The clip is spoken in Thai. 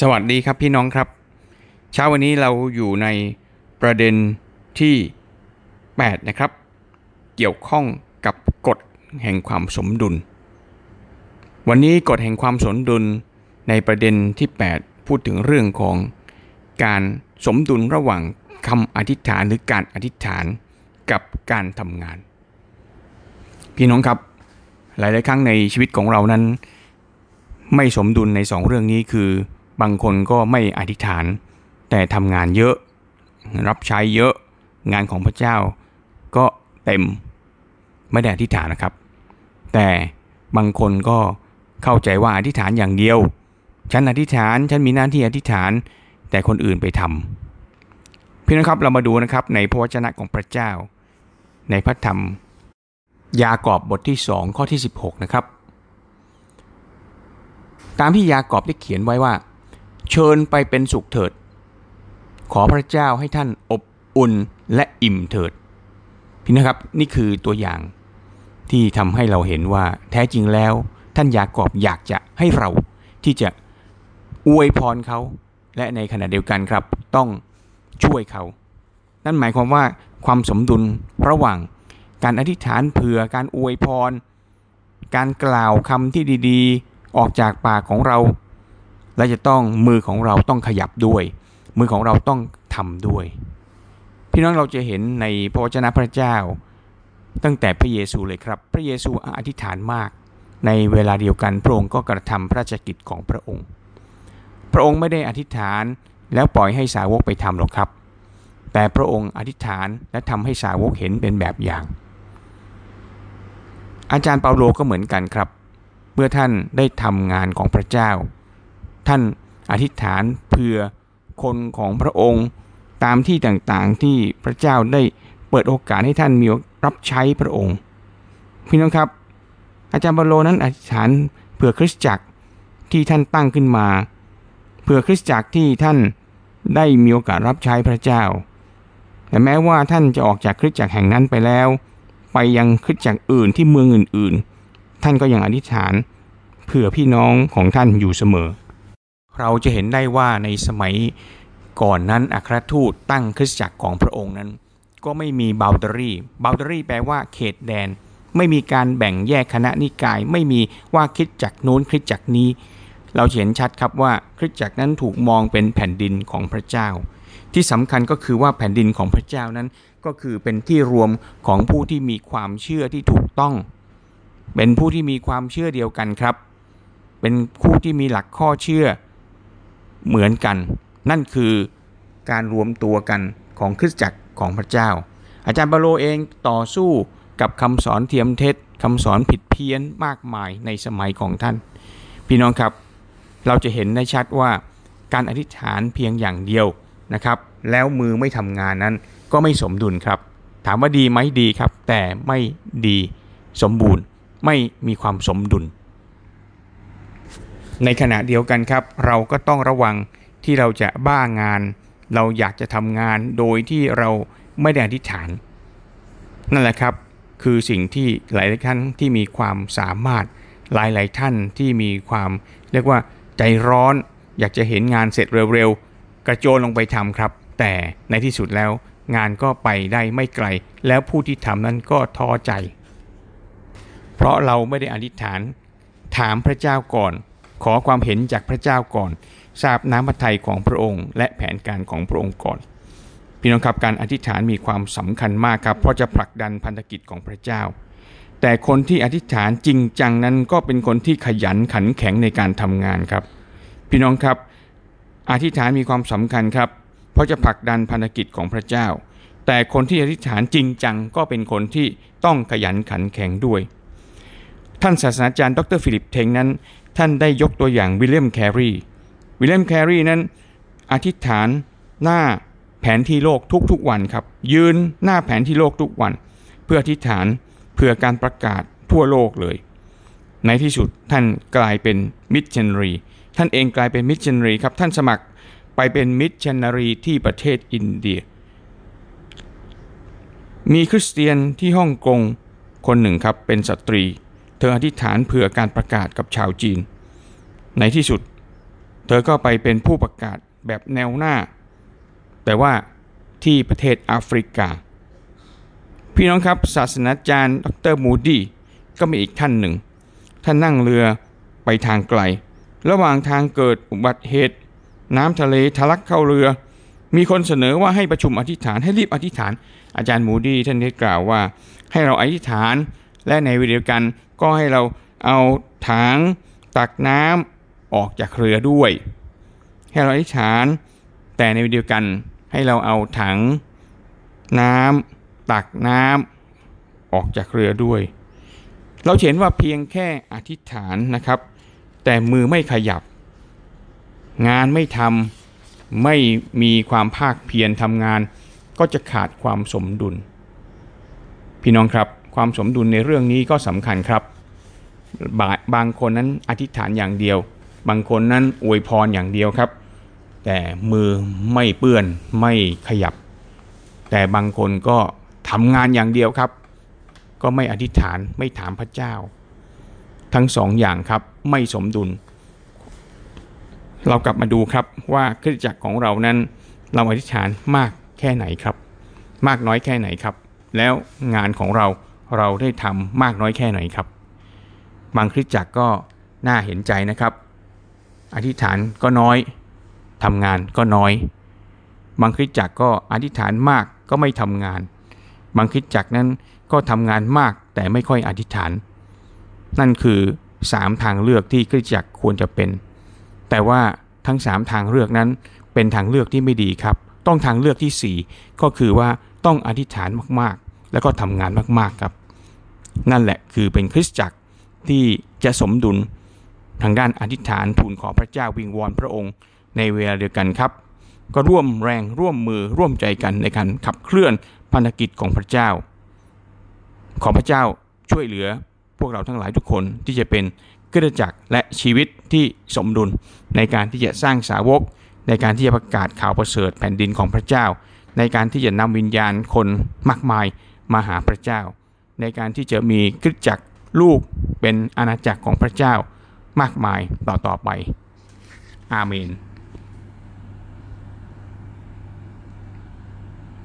สวัสดีครับพี่น้องครับ เช้าวันนี้เราอยู่ในประเด็นที่ 8 นะครับ เกี่ยวข้องกับกฎแห่งความสมดุล วันนี้กฎแห่งความสมดุลในประเด็นที่ 8 พูดถึงเรื่องของการสมดุลระหว่างคำอธิษฐานหรือการอธิษฐานกับการทำงาน พี่น้องครับ หลาย ๆ ครั้งในชีวิตของเรานั้น ไม่สมดุลในสองเรื่องนี้คือ บางคนก็ไม่อธิษฐาน แต่ทำงานเยอะ รับใช้เยอะงานของพระเจ้าก็เต็มไม่ได้อธิษฐานนะครับ แต่บางคนก็เข้าใจว่าอธิษฐานอย่างเดียว ฉันอธิษฐานฉันมีหน้าที่อธิษฐาน แต่คนอื่นไปทำพี่นะครับเรามาดูนะครับในพระวจนะของพระเจ้า ในพระธรรม ยากอบบทที่ 2 ข้อที่ 16 นะครับ ตามที่ยากอบได้เขียนไว้ว่า เชิญไปเป็นสุขเถิด ขอพระเจ้าให้ท่านอบอุ่นและอิ่มเถิด พี่นะครับนี่คือตัวอย่างที่ทำให้เราเห็นว่าแท้จริงแล้ว ท่านยากอบอยากจะให้เราที่จะอวยพรเขา และในขณะเดียวกันครับ ต้องช่วยเขา นั่นหมายความว่าความสมดุลระหว่างการอธิษฐานเผื่อการอวยพร การกล่าวคำที่ดีๆ ออกจากปากของเรา และจะต้องมือของเราต้องขยับด้วย มือของเราต้องทำด้วย พี่น้องเราจะเห็นในพระวจนะพระเจ้า ตั้งแต่พระเยซูเลยครับ พระเยซูอธิษฐานมาก ในเวลาเดียวกันพระองค์ก็กระทำพระราชกิจของพระองค์ พระองค์ไม่ได้อธิษฐานแล้วปล่อยให้สาวกไปทำหรอกครับ แต่พระองค์อธิษฐานและทำให้สาวกเห็นเป็นแบบอย่าง อาจารย์เปาโลก็เหมือนกันครับ เมื่อท่านได้ทำงานของพระเจ้า ท่านอธิษฐานเพื่อคนของพระองค์ตามที่ต่างๆที่พระเจ้าได้เปิดโอกาสให้ท่านมีรับใช้พระองค์ พี่น้องครับ อาจารย์บาโลนั้นอธิษฐานเพื่อคริสตจักรที่ท่านตั้งขึ้นมา เพื่อคริสตจักรที่ท่านได้มีโอกาสรับใช้พระเจ้า แต่แม้ว่าท่านจะออกจากคริสตจักรแห่งนั้นไปแล้ว ไปยังคริสตจักรอื่นที่เมืองอื่นๆ ท่านก็ยังอธิษฐานเพื่อพี่น้องของท่านอยู่เสมอ เราจะเห็นได้ว่าในสมัยก่อนนั้นอัครทูตตั้งคริสตจักรของพระองค์นั้น ก็ไม่มีบาลเดอรี่บาลเดอรี่แปลว่าเขตแดน ไม่มีการแบ่งแยกคณะนิกาย ไม่มีว่าคริสตจักรโน้นคริสตจักรนี้ เราเห็นชัดครับว่าคริสตจักรนั้นถูกมองเป็นแผ่นดินของพระเจ้า ที่สำคัญก็คือว่าแผ่นดินของพระเจ้านั้น ก็คือเป็นที่รวมของผู้ที่มีความเชื่อที่ถูกต้อง เป็นผู้ที่มีความเชื่อเดียวกันครับ เป็นผู้ที่มีหลักข้อเชื่อ เหมือนกัน นั่นคือการรวมตัวกันของคริสตจักรของพระเจ้า อาจารย์บาโลเองต่อสู้กับคำสอนเทียมเท็จคำสอนผิดเพี้ยนมากมายในสมัยของท่าน พี่น้องครับ เราจะเห็นได้ชัดว่าการอธิษฐานเพียงอย่างเดียวนะครับ แล้วมือไม่ทำงานนั้นก็ไม่สมดุลครับ ถามว่าดีไหมดีครับ แต่ไม่ดีสมบูรณ์ไม่มีความสมดุล ในขณะเดียวกันครับ เราก็ต้องระวังที่เราจะบ้างาน เราอยากจะทำงานโดยที่เราไม่ได้อธิษฐาน นั่นแหละครับ คือสิ่งที่หลายท่านที่มีความสามารถหลายๆท่านที่มีความเรียกว่าใจร้อนอยากจะเห็นงานเสร็จเร็วๆ กระโจนลงไปทำครับ แต่ในที่สุดแล้วงานก็ไปได้ไม่ไกล แล้วผู้ที่ทำนั้นก็ท้อใจ เพราะเราไม่ได้อธิษฐาน ถามพระเจ้าก่อน ขอความเห็นจากพระเจ้าก่อน ทราบน้ำพระทัยของพระองค์ และแผนการของพระองค์ก่อน พี่น้องครับการอธิษฐานมีความสำคัญมากครับ เพราะจะผลักดันพันธกิจของพระเจ้า แต่คนที่อธิษฐานจริงจังนั้นก็เป็นคนที่ขยันขันแข็งในการทำงานครับ พี่น้องครับอธิษฐานมีความสำคัญครับ เพราะจะผลักดันพันธกิจของพระเจ้า แต่คนที่อธิษฐานจริงจังก็เป็นคนที่ต้องขยันขันแข็งด้วย ท่านศาสนาจารย์ดรฟิลิปเทงนั้น ท่านได้ยกตัวอย่างวิลเลียมแครีวิลเลียมแครีนั้นอธิษฐานหน้าแผนที่โลกทุกๆวันครับ ยืนหน้าแผนที่โลกทุกวัน เพื่ออธิษฐานเพื่อการประกาศทั่วโลกเลย ในที่สุดท่านกลายเป็นมิชชันนารี ท่านเองกลายเป็นมิชชันนารีครับท่านสมัครไปเป็นมิชชันนารีที่ประเทศอินเดีย มีคริสเตียนที่ฮ่องกงคนหนึ่งครับเป็นสตรี เธออธิษฐานเผื่อการประกาศกับชาวจีน ในที่สุด เธอก็ไปเป็นผู้ประกาศแบบแนวหน้า แต่ว่าที่ประเทศแอฟริกา พี่น้องครับศาสนาจารย์ดรมูดี้ก็มีอีกท่านหนึ่ง ท่านนั่งเรือไปทางไกล ระหว่างทางเกิดอุบัติเหตุ น้ำทะเลทะลักเข้าเรือ มีคนเสนอว่าให้ประชุมอธิษฐานให้รีบอธิษฐาน อาจารย์มูดี้ท่านได้กล่าวว่า ให้เราอธิษฐานและในวิดีโอกัน ก็ให้เราเอาถังตักน้ำออกจากเรือด้วย ให้เราอธิษฐาน แต่ในวิดีโอกันให้เราเอาถัง น้ำตักน้ำออกจากเรือด้วย เราเห็นว่าเพียงแค่อธิษฐานนะครับ แต่มือไม่ขยับ งานไม่ทำไม่มีความภาคเพียรทำงาน ก็จะขาดความสมดุล พี่น้องครับ ความสมดุลในเรื่องนี้ก็สำคัญครับ บาบางคนนั้นอธิษฐานอย่างเดียว บางคนนั้นอวยพรอย่างเดียวครับ แต่มือไม่เปื้อนไม่ขยับ แต่บางคนก็ทำงานอย่างเดียวครับ ก็ไม่อธิษฐานไม่ถามพระเจ้า ทั้งสองอย่างครับไม่สมดุล เรากลับมาดูครับว่าคริสตจักรของเรานั้น เราอธิษฐานมากแค่ไหนครับ มากน้อยแค่ไหนครับ แล้วงานของเราเราได้ทำมากน้อยแค่ไหนครับ บางคริสตจักรก็น่าเห็นใจนะครับ อธิษฐานก็น้อยทำงานก็น้อย บางคริสตจักรก็อธิษฐานมากก็ไม่ทำงาน บางคริสตจักรนั้นก็ทำงานมากแต่ไม่ค่อยอธิษฐาน นั่นคือ 3 ทางเลือกที่คริสตจักรควรจะเป็น แต่ว่าทั้ง 3 ทางเลือกนั้นเป็นทางเลือกที่ไม่ดีครับ ต้องทางเลือกที่ 4 ก็คือว่าต้องอธิษฐานมากๆ แล้วก็ทำงานมากๆครับ นั่นแหละคือเป็นคริสตจักร ที่จะสมดุลทางด้านอธิษฐานทูลขอพระเจ้าวิงวอนพระองค์ในเวลาเดียวกันครับ ก็ร่วมแรงร่วมมือร่วมใจกันในการขับเคลื่อนพันธกิจของพระเจ้า ขอพระเจ้าช่วยเหลือพวกเราทั้งหลายทุกคนที่จะเป็นคริสตจักรและชีวิตที่สมดุลในการที่จะสร้างสาวก ในการที่จะประกาศข่าวประเสริฐแผ่นดินของพระเจ้า ในการที่จะนำวิญญาณคนมากมายมาหาพระเจ้า ในการที่จะมีคริสตจักร ลูกเป็นอาณาจักรของพระเจ้ามากมายต่อต่อไป อาเมน